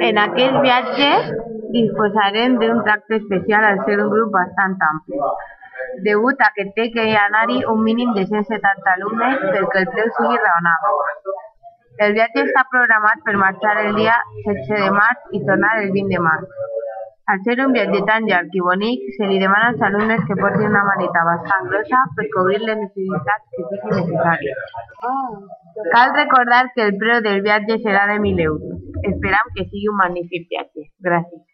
En aquest viatge disposarem d'un tracte especial al ser un grup bastant ampli, degut a que té que anar-hi un mínim de cent setanta alumnes perquè el preu sigui raonable. El viatge està programat per marxar el dia setze de març i tornar el vint de març. Al ser un viatge tan llarg i bonic, se li demana als alumnes que portin una maleta bastant grossa per cobrir les necessitats que siguin necessàries. Cal recordar que el preu del viatge serà de mil euros. Esperam que sigui un magnífic viatge. Gràcies.